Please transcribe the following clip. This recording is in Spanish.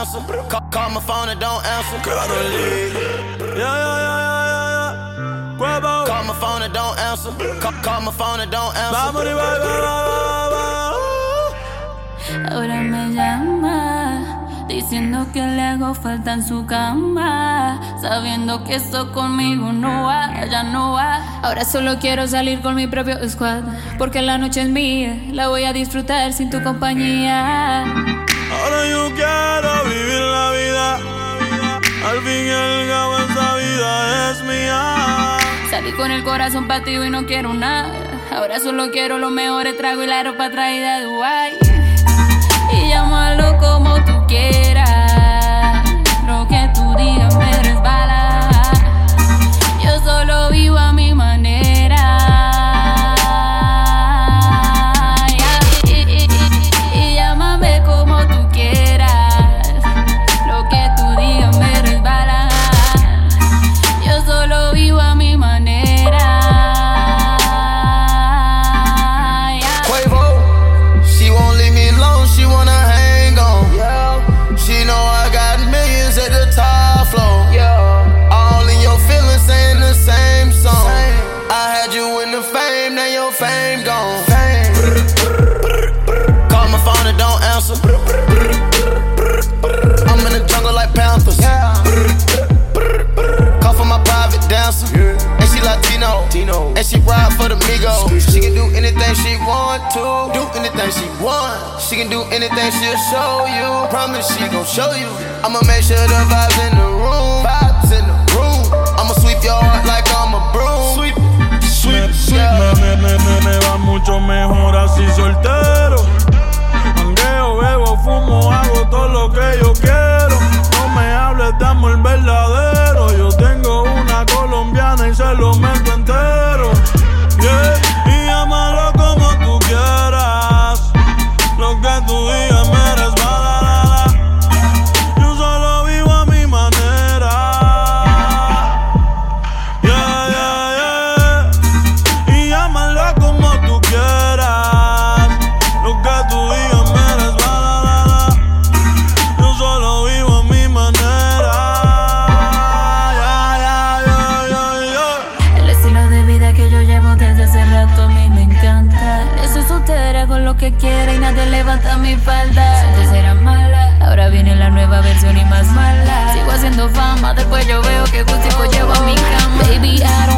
answer. Call, call my phone and don't answer. Carolina. Yeah, yeah, yeah, yeah, yeah. Cuervo. Call my phone and don't answer. Call, call my phone and don't answer. Vamos, va, va, va, va. Ahora me llama diciendo que le hago falta en su cama, sabiendo que esto conmigo no va, ya no va. Ahora solo quiero salir con mi propio squad, porque la noche es mía, la voy a disfrutar sin tu compañía. Ahora yo quiero vivir la vida. Al fin y al cabo esa vida es mía. Salí con el corazón partido y no quiero nada. Ahora solo quiero los mejores tragos y la ropa traída de Dubai. Y llámalo como tú quieras. And she ride for the Migos. She can do anything she want to. Do anything she want. She can do anything she'll show you. Promise she gon' show you. I'ma make sure the vibes in the room. Vibes in the room. I'ma sweep your heart like I'm a broom. Sweep, sweep, yeah. Me, me, me, me va mucho mejor así soltero. Que quiera y nadie levanta mi falda. Antes era mala, ahora viene la nueva versión y más mala. Sigo haciendo fama, después yo veo que justico llevo a mi cama. Baby, I